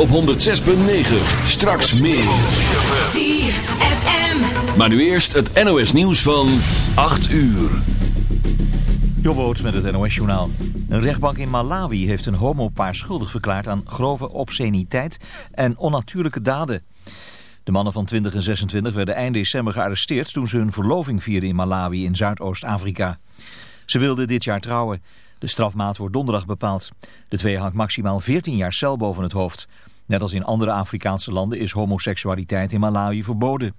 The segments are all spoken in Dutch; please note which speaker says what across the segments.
Speaker 1: op 106.9. Straks meer.
Speaker 2: ZFM.
Speaker 1: Maar nu eerst het NOS nieuws van 8 uur.
Speaker 3: Jobboot met het NOS-journaal. Een rechtbank in Malawi heeft een homopaar schuldig verklaard aan grove obsceniteit en onnatuurlijke daden. De mannen van 20 en 26 werden eind december gearresteerd toen ze hun verloving vierden in Malawi in Zuidoost-Afrika. Ze wilden dit jaar trouwen. De strafmaat wordt donderdag bepaald. De twee hangt maximaal 14 jaar cel boven het hoofd. Net als in andere Afrikaanse landen is homoseksualiteit in Malawi verboden.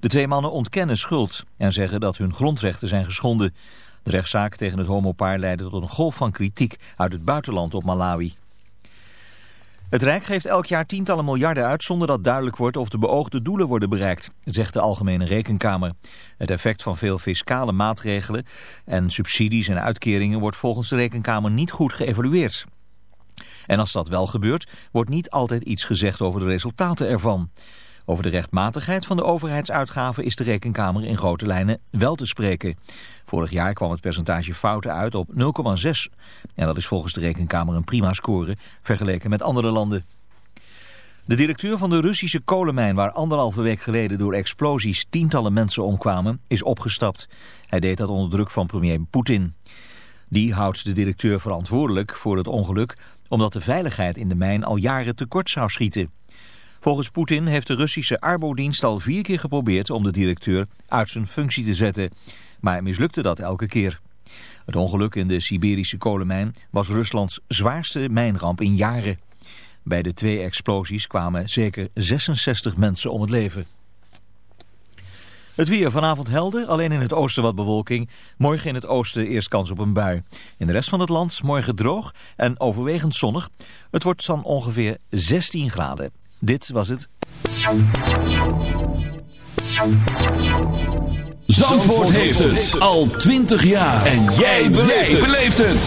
Speaker 3: De twee mannen ontkennen schuld en zeggen dat hun grondrechten zijn geschonden. De rechtszaak tegen het homopaar leidde tot een golf van kritiek uit het buitenland op Malawi. Het Rijk geeft elk jaar tientallen miljarden uit zonder dat duidelijk wordt of de beoogde doelen worden bereikt, zegt de Algemene Rekenkamer. Het effect van veel fiscale maatregelen en subsidies en uitkeringen wordt volgens de Rekenkamer niet goed geëvalueerd. En als dat wel gebeurt, wordt niet altijd iets gezegd over de resultaten ervan. Over de rechtmatigheid van de overheidsuitgaven is de Rekenkamer in grote lijnen wel te spreken. Vorig jaar kwam het percentage fouten uit op 0,6. En dat is volgens de Rekenkamer een prima score vergeleken met andere landen. De directeur van de Russische kolenmijn waar anderhalve week geleden door explosies tientallen mensen omkwamen, is opgestapt. Hij deed dat onder druk van premier Poetin. Die houdt de directeur verantwoordelijk voor het ongeluk omdat de veiligheid in de mijn al jaren tekort zou schieten. Volgens Poetin heeft de Russische Arbodienst al vier keer geprobeerd om de directeur uit zijn functie te zetten. Maar mislukte dat elke keer. Het ongeluk in de Siberische kolenmijn was Ruslands zwaarste mijnramp in jaren. Bij de twee explosies kwamen zeker 66 mensen om het leven. Het weer vanavond helder, alleen in het oosten wat bewolking. Morgen in het oosten eerst kans op een bui. In de rest van het land morgen droog en overwegend zonnig. Het wordt dan ongeveer 16 graden. Dit was het.
Speaker 1: Zandvoort heeft het al 20 jaar. En jij beleeft het.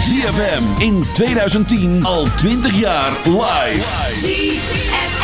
Speaker 1: ZFM in 2010 al 20 jaar live.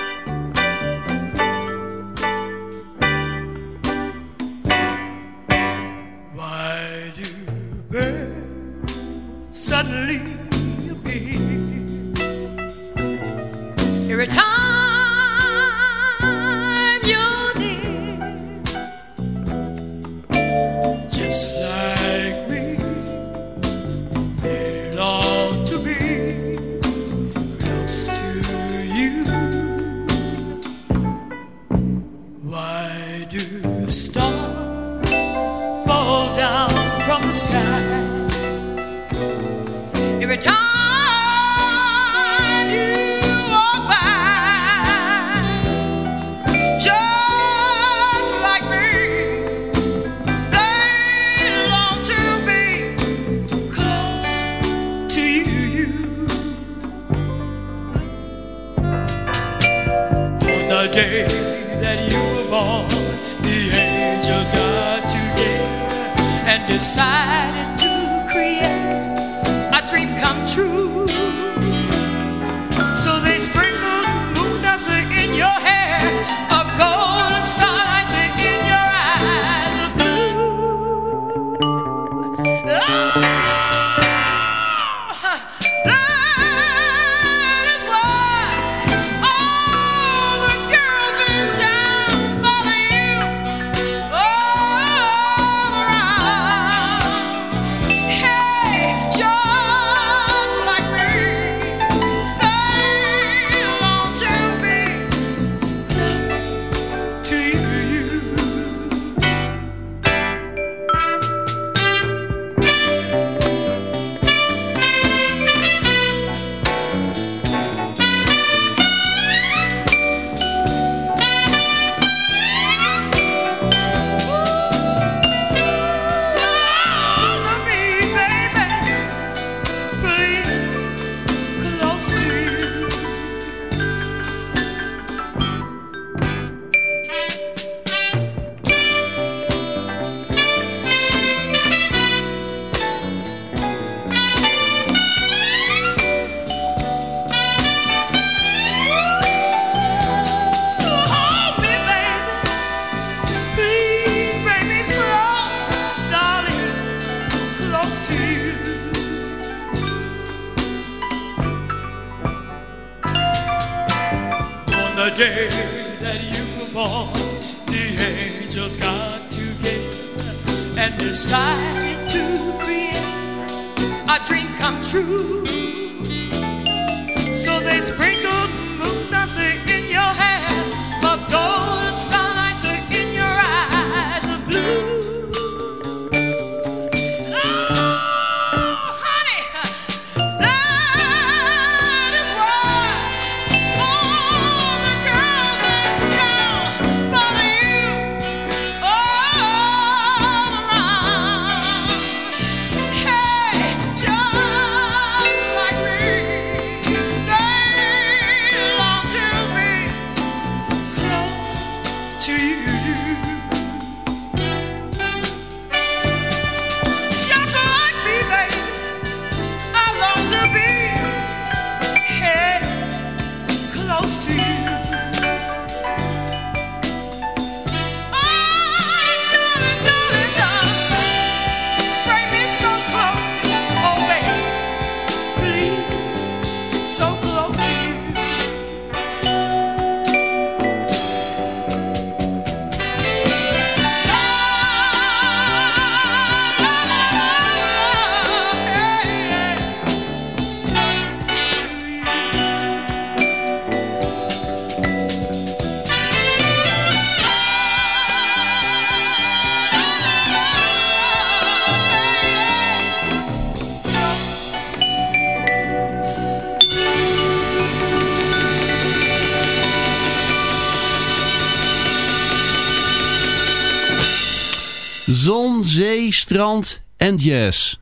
Speaker 4: En jazz.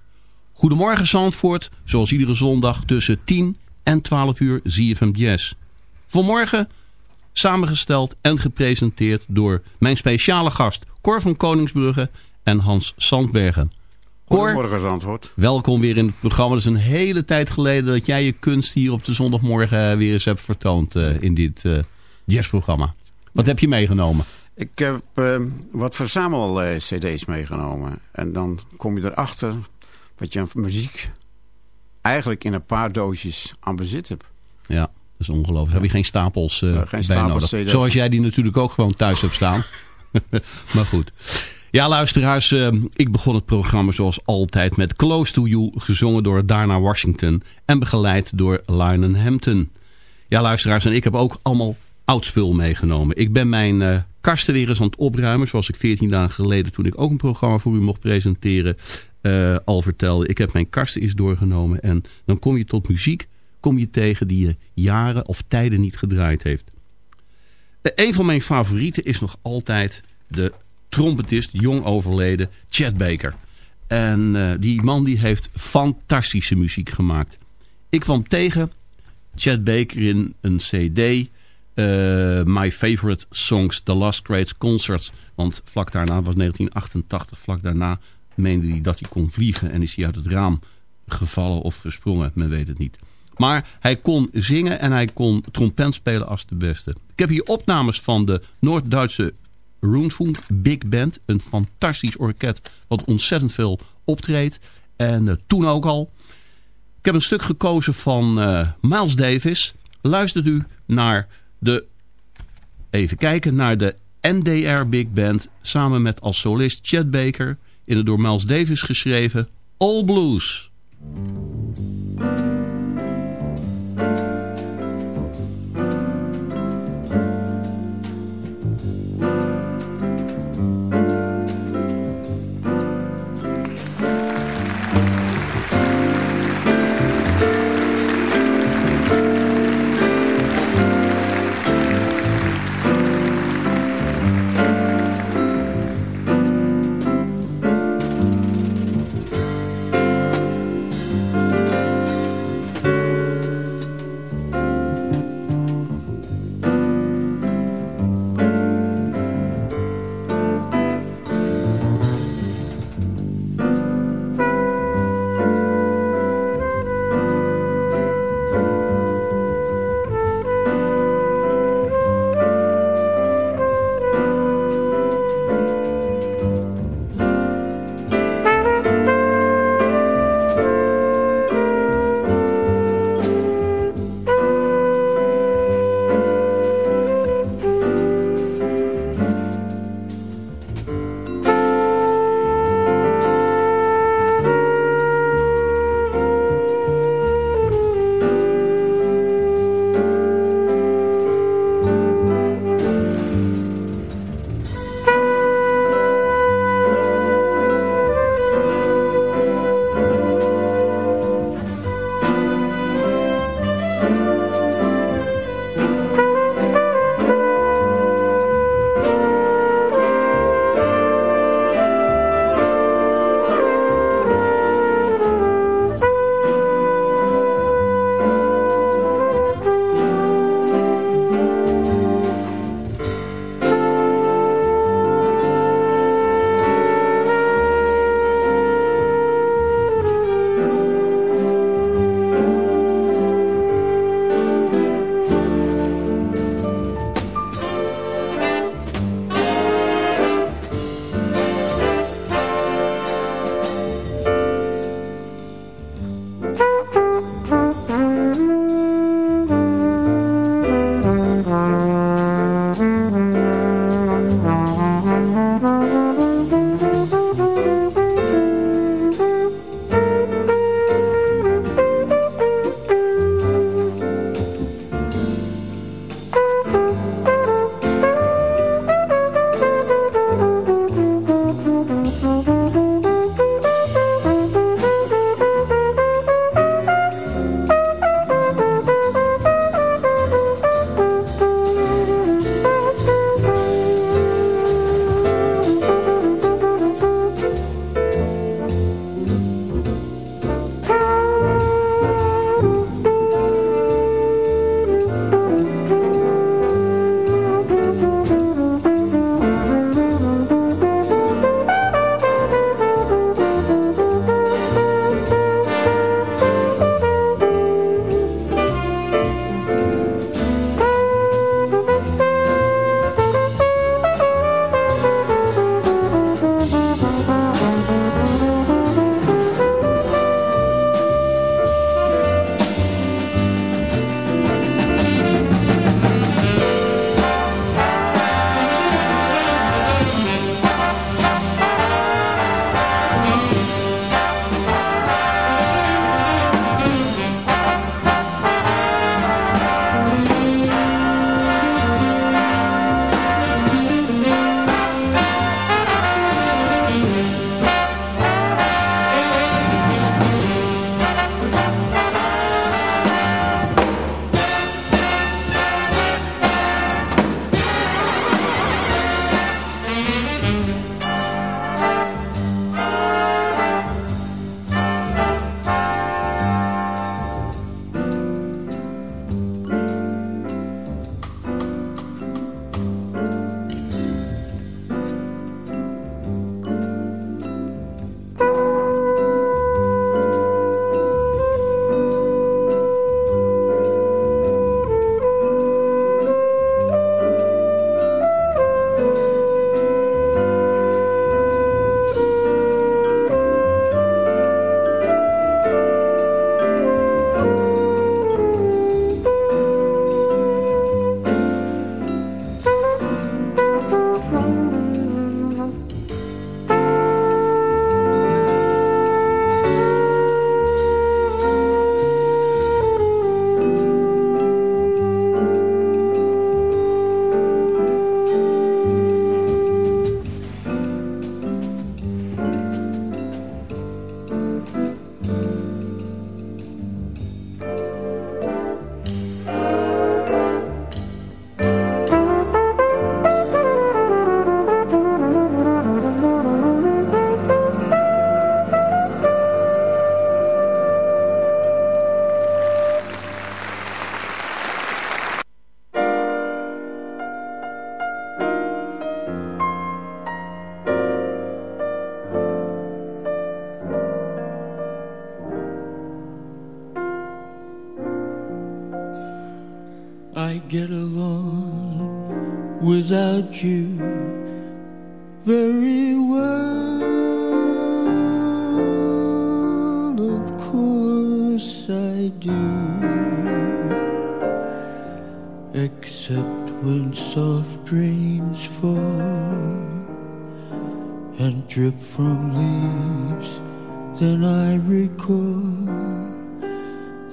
Speaker 4: Goedemorgen Zandvoort, zoals iedere zondag tussen 10 en 12 uur ZFM Jazz. Vanmorgen samengesteld en gepresenteerd door mijn speciale gast Cor van Koningsbrugge en Hans Sandbergen. Cor,
Speaker 5: Goedemorgen Zandvoort.
Speaker 4: welkom weer in het programma. Het is een hele tijd geleden dat jij je kunst hier op de zondagmorgen weer eens hebt vertoond eh, in dit eh, jazzprogramma. Wat heb je meegenomen?
Speaker 5: Ik heb eh, wat verzamel eh, meegenomen. En dan kom je erachter wat je aan muziek eigenlijk in een paar doosjes aan bezit hebt.
Speaker 4: Ja, dat is ongelooflijk. Heb je geen stapels
Speaker 5: Ja, geen
Speaker 4: bij
Speaker 5: stapels
Speaker 4: nodig.
Speaker 5: CD's.
Speaker 4: Zoals jij die natuurlijk ook gewoon thuis hebt staan. maar goed. Ja, luisteraars. eh, ik begon het programma zoals altijd met Close to You. Gezongen door Darna Washington. En begeleid door Lionel Hampton. Ja, luisteraars. En ik heb ook allemaal oud spul meegenomen. Ik ben mijn kasten weer eens aan het opruimen. Zoals ik 14 dagen geleden, toen ik ook een programma voor u mocht presenteren, eh, al vertelde. Ik heb mijn kasten eens doorgenomen. En dan kom je tot muziek kom je tegen die je jaren of tijden niet gedraaid heeft. Eh, een van mijn favorieten is nog altijd de trompetist, jong overleden, Chet Baker. En eh, die man die heeft fantastische muziek gemaakt. Ik kwam tegen Chet Baker in een cd... eh, My Favorite Songs, The Last Great Concerts. Want vlak daarna, was 1988, vlak daarna meende hij dat hij kon vliegen... en is hij uit het raam gevallen of gesprongen, men weet het niet. Maar hij kon zingen en hij kon trompet spelen als de beste. Ik heb hier opnames van de Noord-Duitse Roenfunk Big Band. Een fantastisch orkest wat ontzettend veel optreedt. En eh, toen ook al. Ik heb een stuk gekozen van eh, Miles Davis. Luistert u naar de... Even kijken, naar de NDR Big Band. Samen met als solist Chet Baker. In het door Miles Davis geschreven All Blues.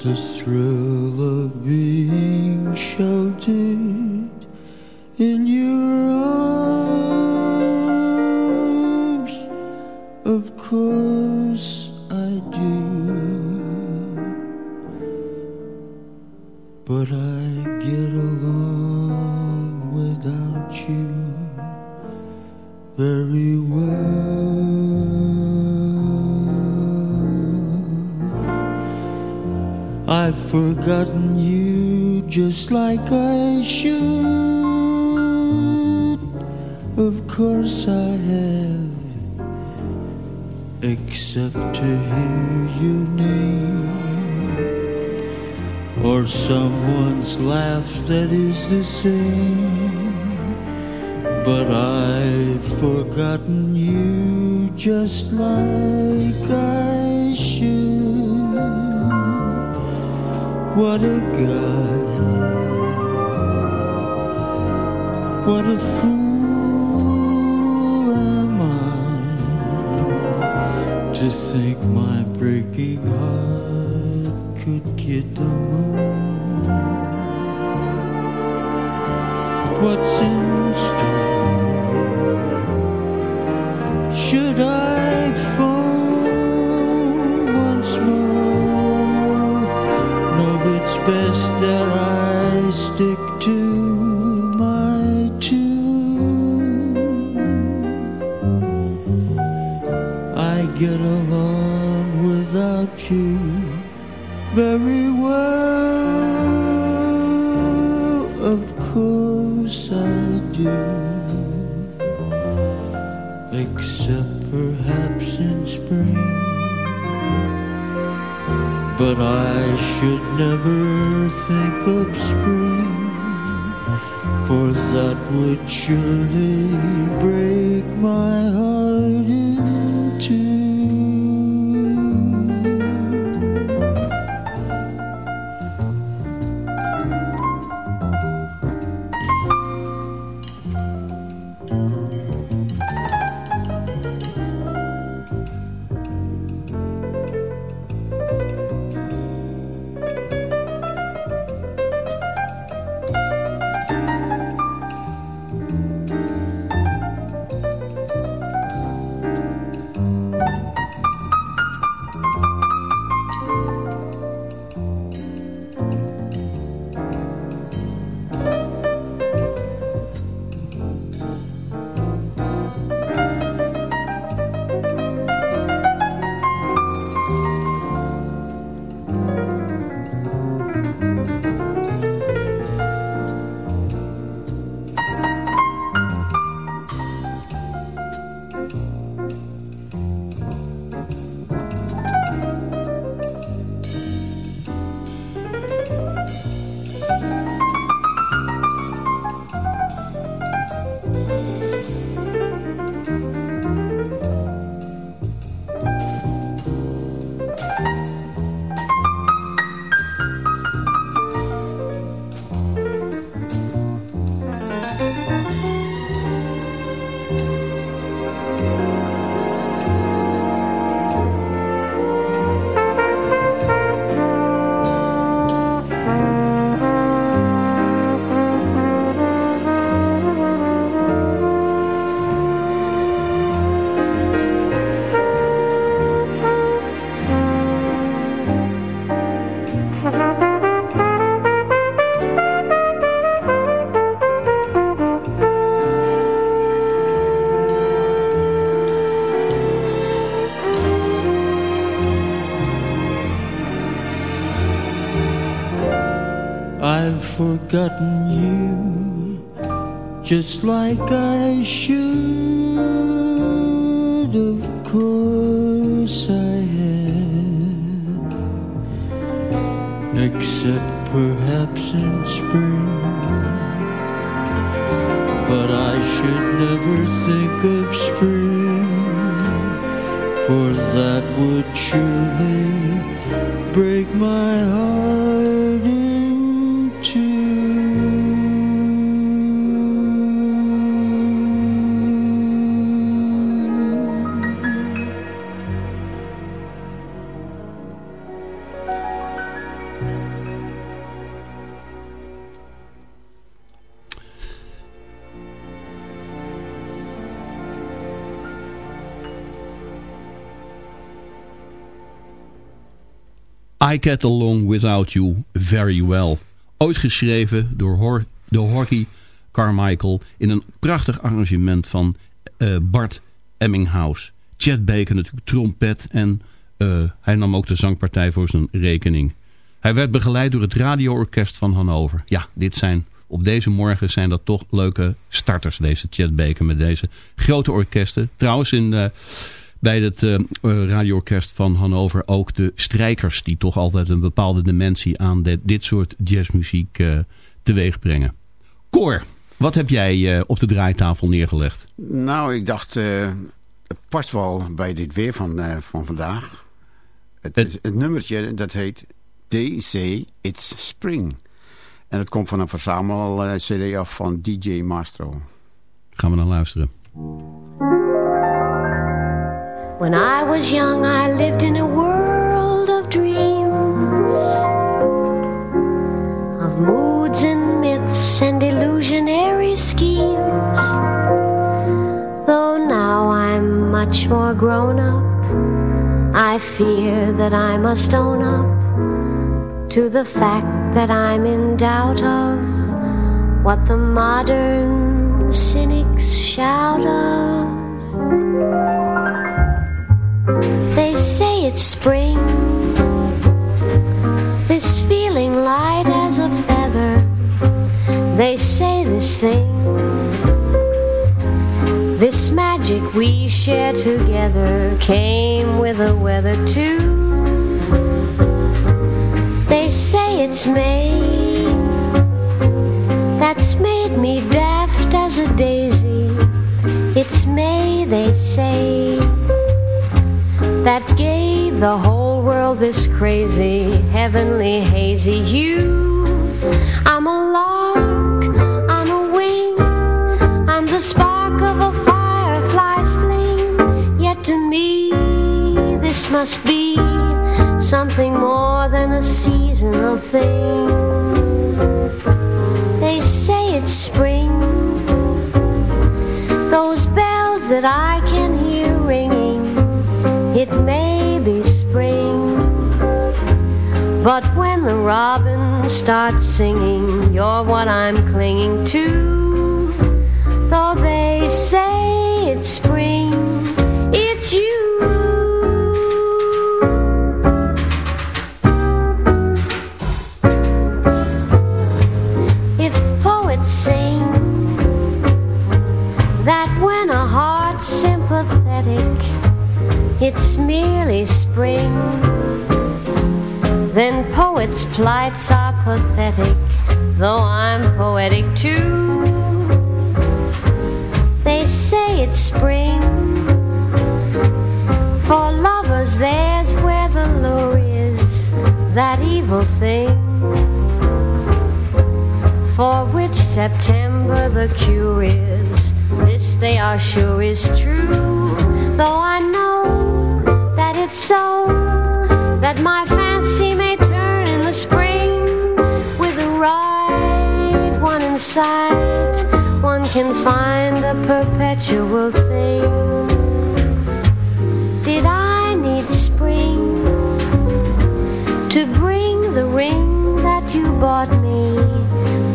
Speaker 6: The thrill of being sheltered in your forgotten you just like I should. Of course I have, except to hear your name or someone's laugh that is the same. But I've forgotten you just like I What a guy. What a fool am I to think my breaking heart could get the moon. What's in to my tune. I get along without you very well. Of course I do. Except perhaps in spring. But I should never think of spring. For that would surely break my heart in two. I
Speaker 4: Get Along Without You Very Well. Ooit geschreven door Hor de Horky Carmichael in een prachtig arrangement van eh, Bart Emminghaus. Chet Baker natuurlijk trompet en eh, hij nam ook de zangpartij voor zijn rekening. Hij werd begeleid door het radioorkest van Hannover. Ja, dit zijn, op deze morgen zijn dat toch leuke starters, deze Chet Baker met deze grote orkesten. Trouwens, in, eh, bij het eh, eh, radioorkest van Hannover ook de strijkers... die toch altijd een bepaalde dimensie aan dit, dit soort jazzmuziek eh, teweeg brengen. Cor, wat heb jij op de draaitafel neergelegd?
Speaker 5: Nou, ik dacht, het past wel bij dit weer van, van vandaag. Het,
Speaker 4: Het-
Speaker 5: nummertje, dat heet Say It's Spring. En het komt van een verzamel eh, cd af van DJ Mastro.
Speaker 4: Gaan we naar luisteren.
Speaker 7: When I was young, I lived in a world of dreams, of moods and myths and illusionary schemes. Though now I'm much more grown up, I fear that I must own up to the fact that I'm in doubt of what the modern cynics shout of. They say it's spring. This feeling light as a feather. They say this thing. This magic we share together came with the weather too. They say it's May. That's made me daft as a daisy. It's May, they say that gave the whole world this crazy, heavenly, hazy hue. I'm a lark on a wing, I'm the spark of a firefly's fling. Yet to me, this must be something more than a seasonal thing. They say it's spring, but when the robin starts singing, you're what I'm clinging to. Though they say it's spring, it's you. If poets sing that when a heart's sympathetic, it's merely spring. Then poets' plights are pathetic, though I'm poetic too. They say it's spring. For lovers, there's where the lure is, that evil thing. For which September the cure is, this they are sure is true. Though I know that it's so, that my fancy may turn in the spring with the right one in sight. One can find the perpetual thing. Did I need spring to bring the ring that you bought me,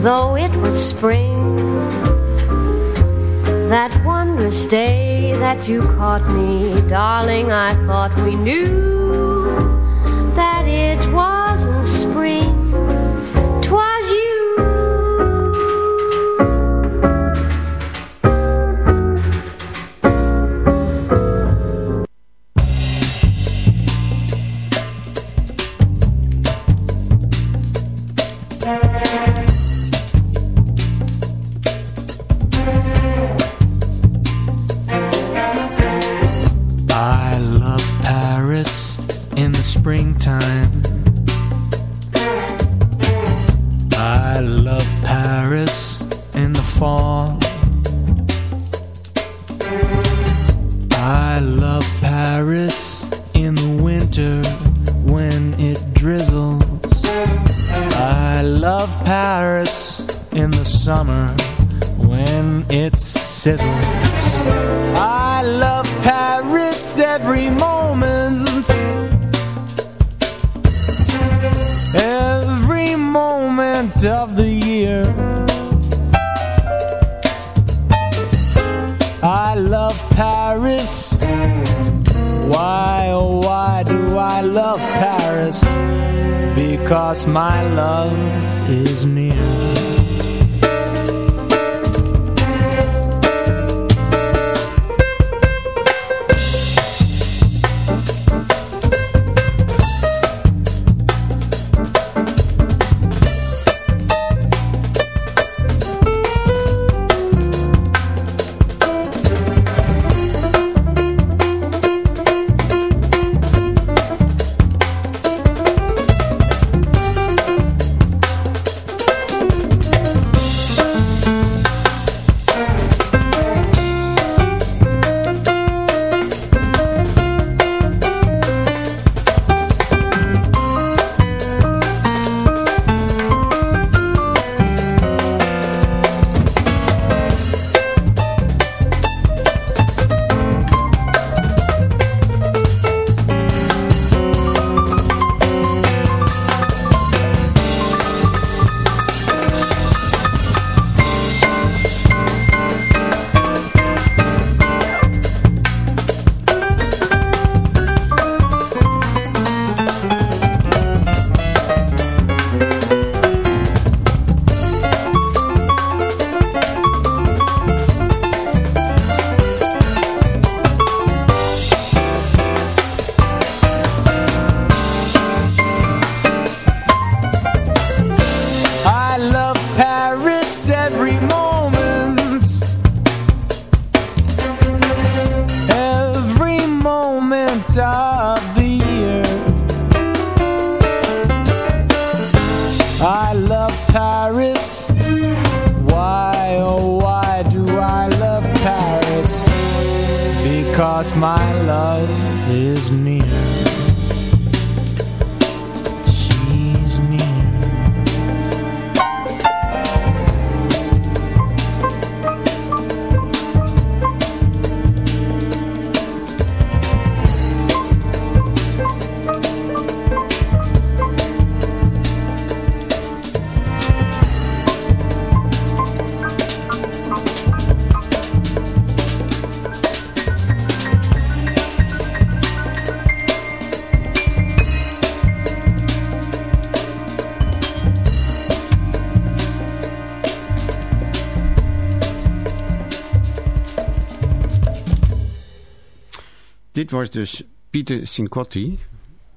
Speaker 7: though it was spring? That wondrous day that you caught me, darling, I thought we knew
Speaker 5: Dit was dus Pieter Cincotti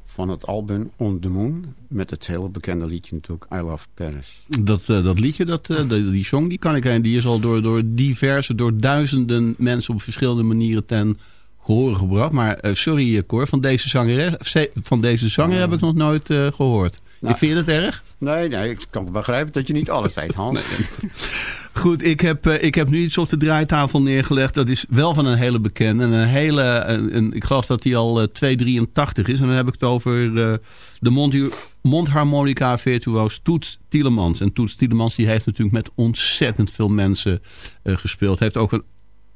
Speaker 5: van het album On The Moon. Met het hele bekende liedje natuurlijk I Love Paris.
Speaker 4: Dat, eh, dat liedje, dat, eh, die, die song, die kan ik en die is al door, door diverse, door duizenden mensen op verschillende manieren ten gehoor gebracht. Maar eh, sorry Cor, van deze zanger, van deze zanger heb ik nog nooit eh, gehoord.
Speaker 5: Nou.
Speaker 4: Vind je dat erg?
Speaker 5: Nee, nee, ik kan begrijpen dat je niet alles weet, Hans.
Speaker 4: Goed, ik heb, eh, ik heb nu iets op de draaitafel neergelegd. Dat is wel van een hele bekende. En een hele, een, ik geloof dat die al eh, 283 is. En dan heb ik het over eh, de mond, mondharmonica virtuoos Toets Tielemans. En Toets Tielemans die heeft natuurlijk met ontzettend veel mensen eh, gespeeld. Heeft ook een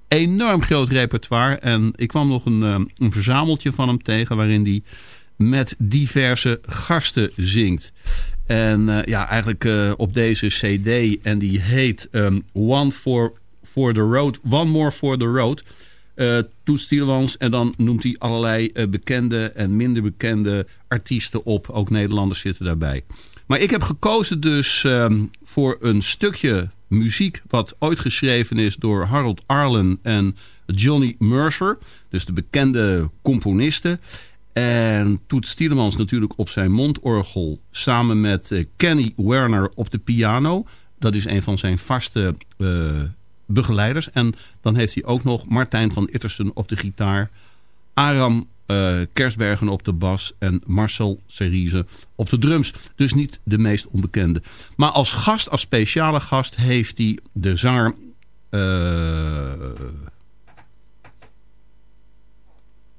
Speaker 4: enorm groot repertoire. En ik kwam nog een, eh, een verzameltje van hem tegen waarin hij met diverse gasten zingt. En eh, ja, eigenlijk eh, op deze cd. En die heet ehm, One for, for the Road. One More for the Road. Tielemans. En dan noemt hij allerlei bekende en minder bekende artiesten op. Ook Nederlanders zitten daarbij. Maar ik heb gekozen dus ehm, voor een stukje muziek... wat ooit geschreven is door Harold Arlen en Johnny Mercer. Dus de bekende componisten. En Toets Tielemans natuurlijk op zijn mondorgel. Samen met eh, Kenny Werner op de piano. Dat is een van zijn vaste eh, begeleiders. En dan heeft hij ook nog Martijn van Ittersen op de gitaar. Aram eh, Kersbergen op de bas. En Marcel Cerise op de drums. Dus niet de meest onbekende. Maar als gast, als speciale gast, heeft hij de zanger...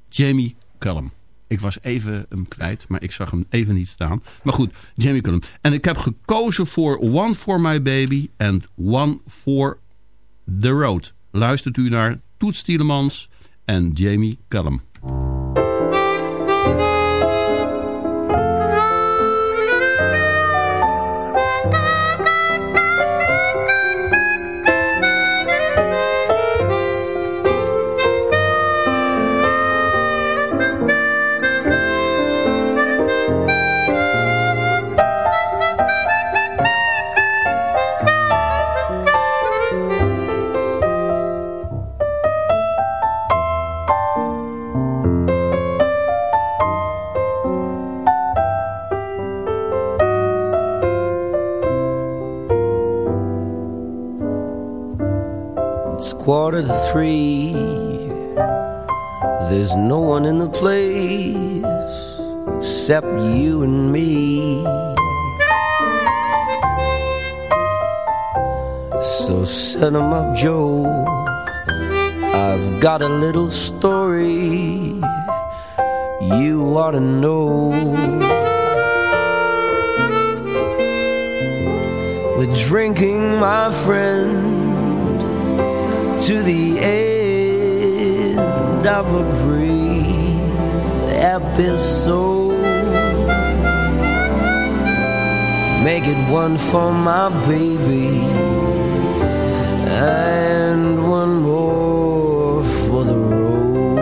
Speaker 4: Jamie Cullum. Ik was even hem kwijt, maar ik zag hem even niet staan. Maar goed, Jamie Cullum. En ik heb gekozen voor One for My Baby en One for the Road. Luistert u naar Toets Tielemans en Jamie Cullum.
Speaker 8: Except you and me. So set 'em up, Joe. I've got a little story you ought to know. We're drinking, my friend to the end of a brief episode. Make it one for my baby and one more for the road.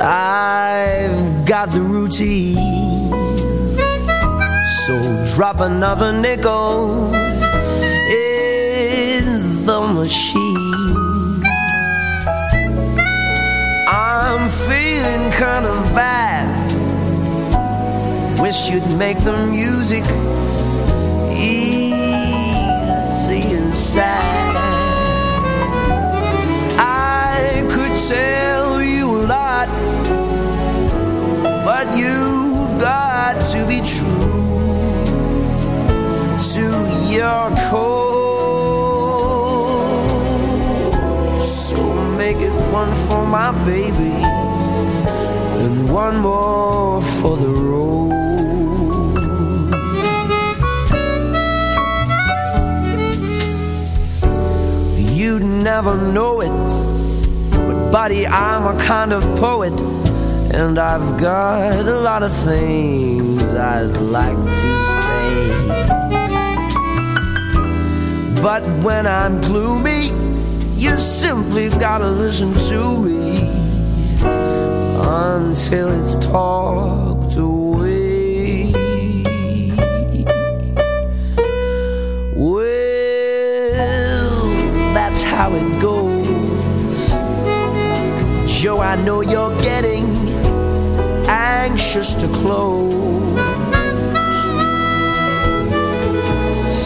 Speaker 8: I've got the routine, so drop another nickel in the machine. I'm feeling kind of bad. Wish you'd make the music easy sad. I could tell you a lot, but you've got to be true to your core. make it one for my baby and one more for the road. Never know it, but buddy, I'm a kind of poet, and I've got a lot of things I'd like to say. But when I'm gloomy, you simply gotta listen to me until it's talked how it goes. Joe, I know you're getting anxious to close.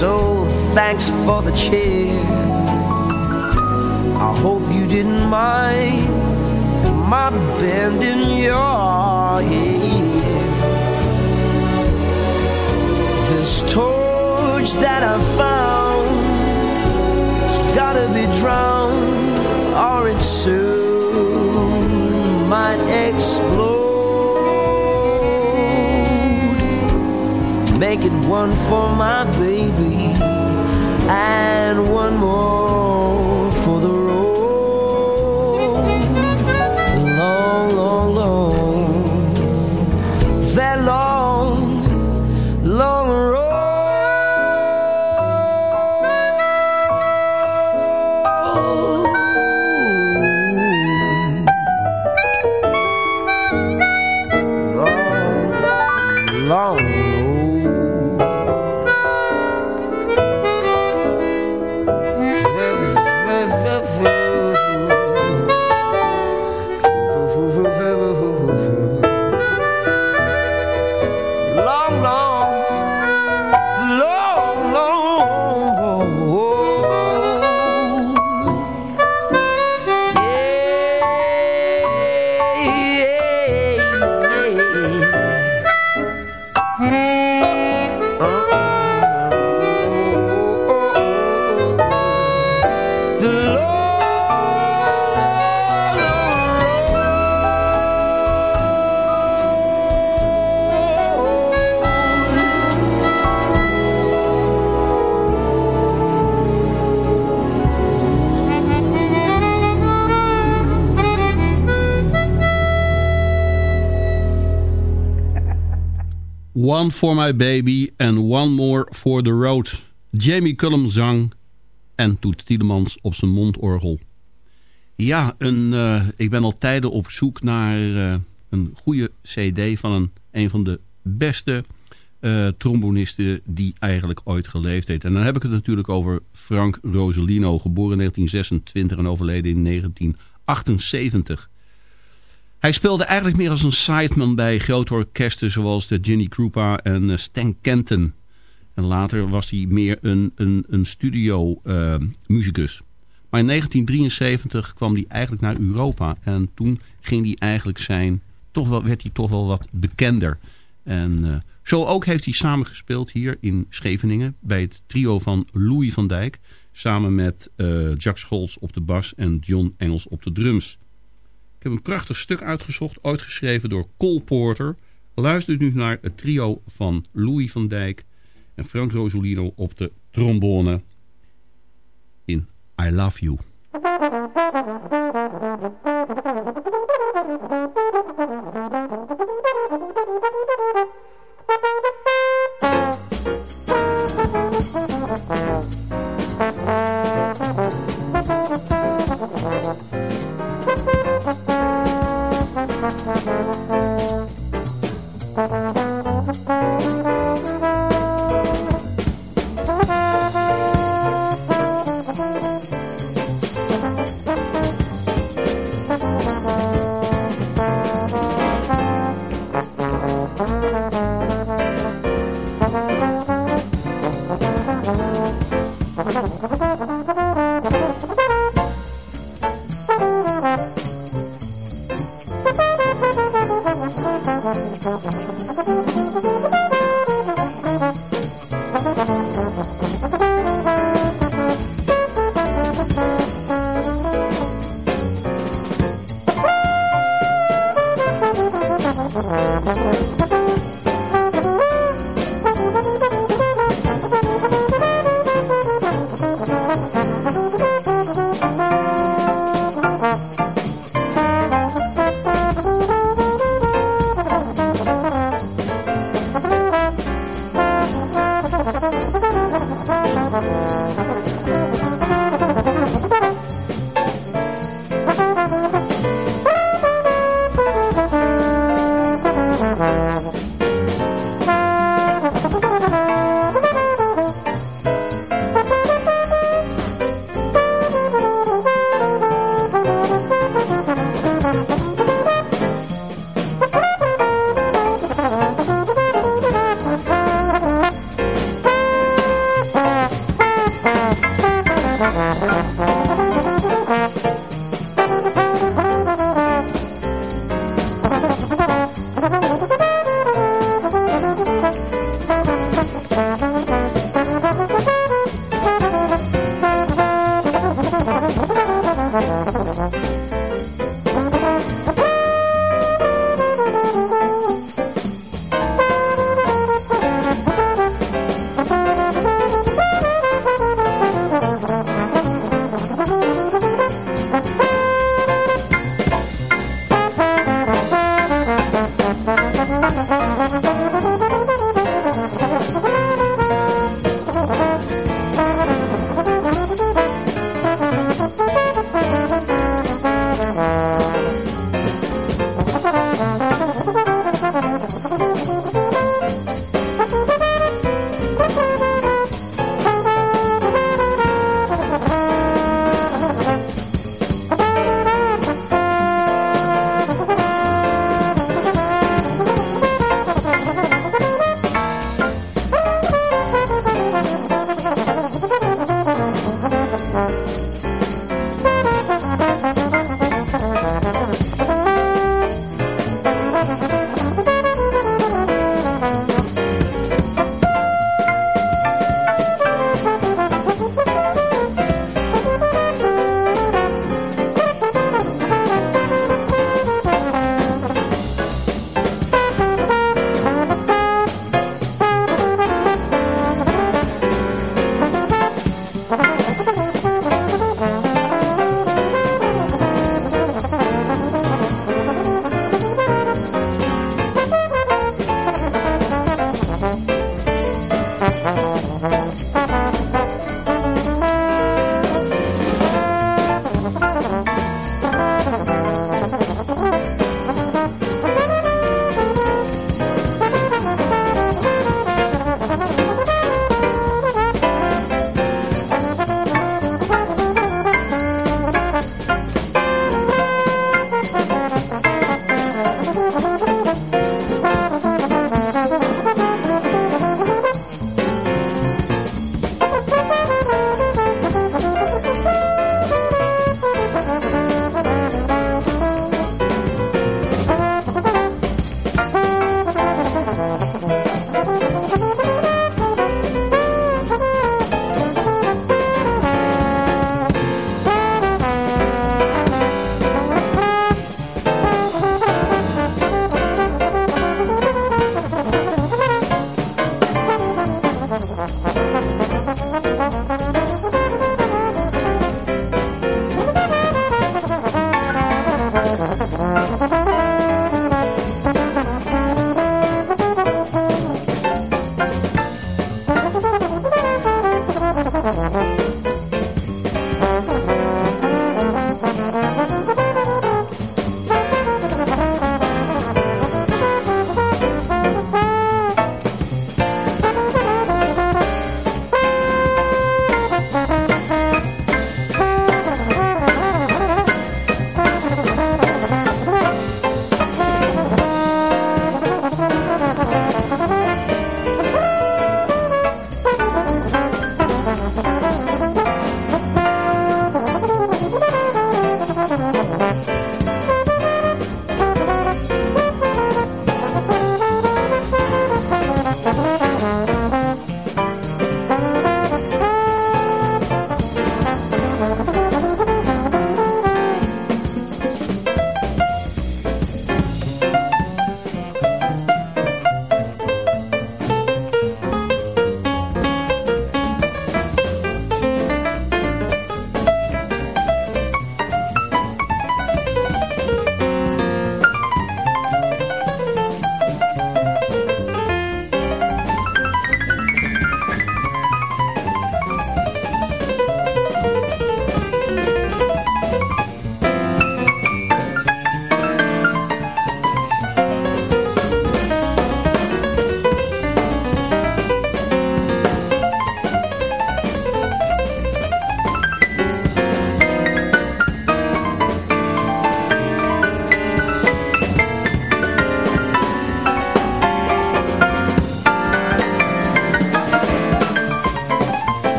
Speaker 8: So thanks for the chair I hope you didn't mind my bending your head. This torch that I found gotta be drowned, or it soon might explode. Make it one for my baby and one more
Speaker 4: One for my baby and one more for the road. Jamie Cullum zang en Toet Tielemans op zijn mondorgel. Ja, een, uh, ik ben al tijden op zoek naar uh, een goede cd van een, een van de beste uh, trombonisten die eigenlijk ooit geleefd heeft. En dan heb ik het natuurlijk over Frank Rosolino, geboren in 1926 en overleden in 1978. Hij speelde eigenlijk meer als een sideman bij grote orkesten zoals de Ginny Krupa en uh, Stan Kenton. En later was hij meer een, een, een studio uh, muzikus. Maar in 1973 kwam hij eigenlijk naar Europa. En toen ging hij eigenlijk zijn, toch wel, werd hij toch wel wat bekender. En uh, zo ook heeft hij samengespeeld hier in Scheveningen bij het trio van Louis van Dijk. Samen met uh, Jack Scholz op de bas en John Engels op de drums. Ik heb een prachtig stuk uitgezocht, ooit geschreven door Cole Porter. Luister nu naar het trio van Louis van Dijk en Frank Rosolino op de trombone in I Love You. Música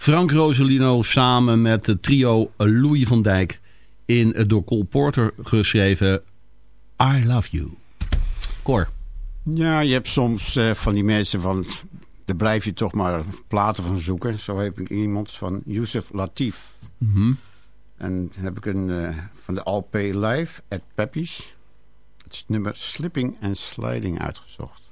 Speaker 4: Frank Rosolino samen met het trio Louis van Dijk in het door Cole Porter geschreven I Love You. Cor.
Speaker 5: Ja, je hebt soms eh, van die mensen van... Daar blijf je toch maar platen van zoeken. Zo heb ik iemand van Yusuf Latif.
Speaker 4: Mhm.
Speaker 5: En dan heb ik een eh, van de LP Live at Peppy's. Het is nummer Slipping and Sliding uitgezocht.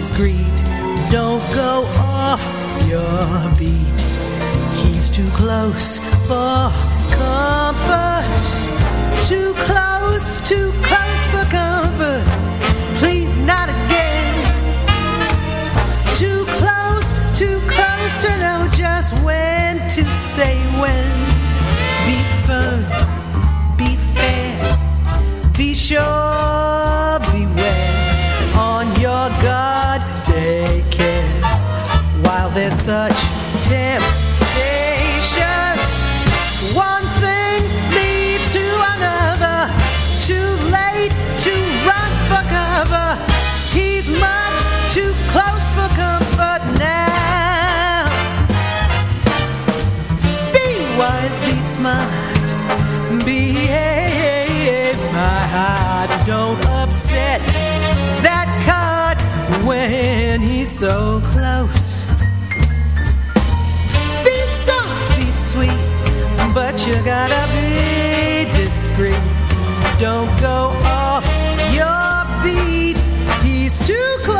Speaker 9: Discreet. Don't go off your beat. He's too close for comfort. Too close, too close for comfort. Please, not again. Too close, too close to know just when to say when. Be firm, be fair, be sure, when he's so close. Be soft, be sweet, but you gotta be discreet. Don't go off your beat. He's too close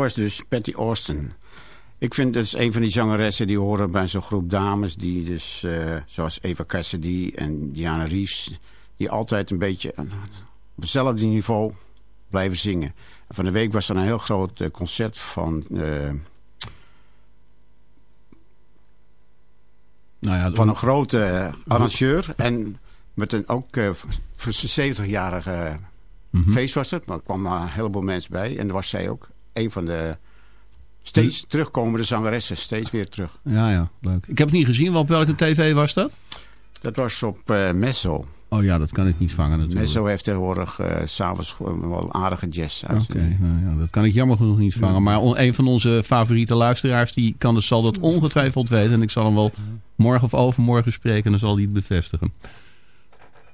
Speaker 5: was dus Patty Austin. Ik vind het een van die zangeressen die horen bij zo'n groep dames... die dus, uh, zoals Eva Cassidy en Diana Reeves... die altijd een beetje op hetzelfde niveau blijven zingen. En van de week was er een heel groot uh, concert van... Uh, nou ja, van een grote arrangeur. En met een ook voor zijn 70-jarige mm -hmm. feest was het. Maar er kwamen een heleboel mensen bij. En er was zij ook een van de steeds terugkomende zangeressen. Steeds weer terug.
Speaker 10: Ja, ja, leuk. Ik heb het niet gezien. Op welke tv was dat?
Speaker 5: Dat was op uh, Messo.
Speaker 10: Oh ja, dat kan ik niet vangen natuurlijk.
Speaker 5: Messo heeft tegenwoordig uh, s'avonds wel aardige jazz
Speaker 10: Oké, okay, nou ja, dat kan ik jammer genoeg niet vangen. Maar een van onze favoriete luisteraars die kan dus, zal dat ongetwijfeld weten. En ik zal hem wel morgen of overmorgen spreken en dan zal hij het bevestigen.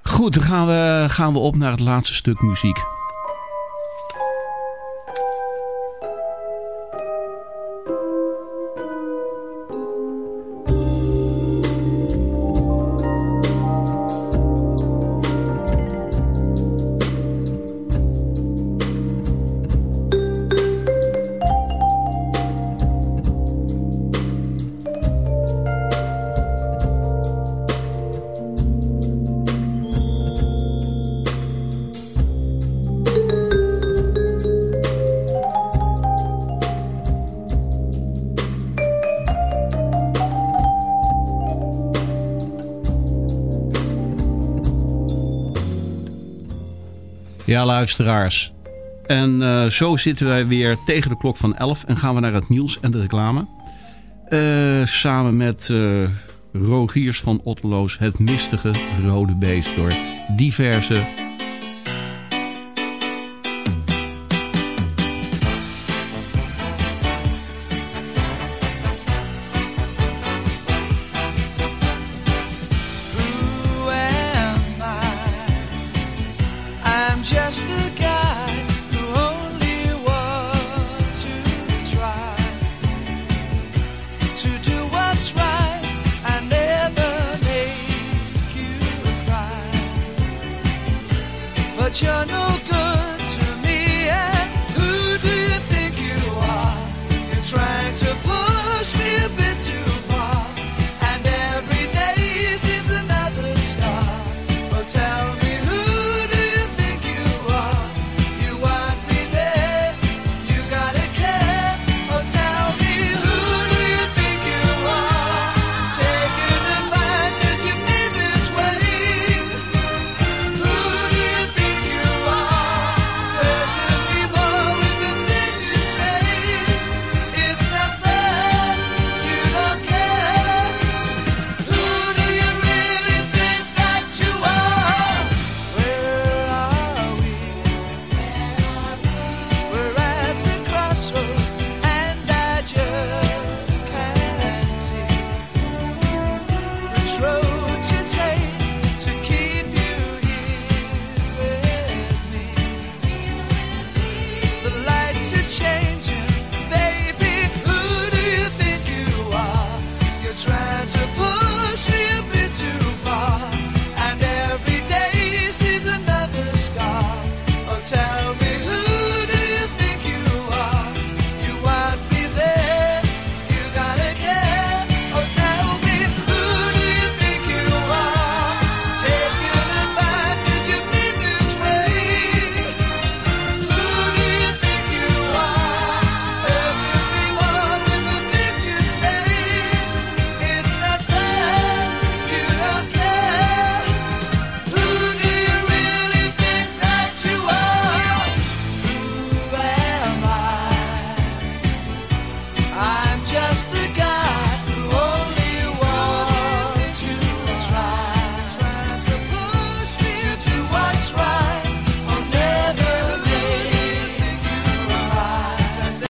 Speaker 10: Goed, dan gaan we, gaan we op naar het laatste stuk muziek. Ja, luisteraars. En uh, zo zitten wij weer tegen de klok van 11 en gaan we naar het nieuws en de reclame. Uh, samen met uh, Rogiers van Otteloos, het mistige rode beest door diverse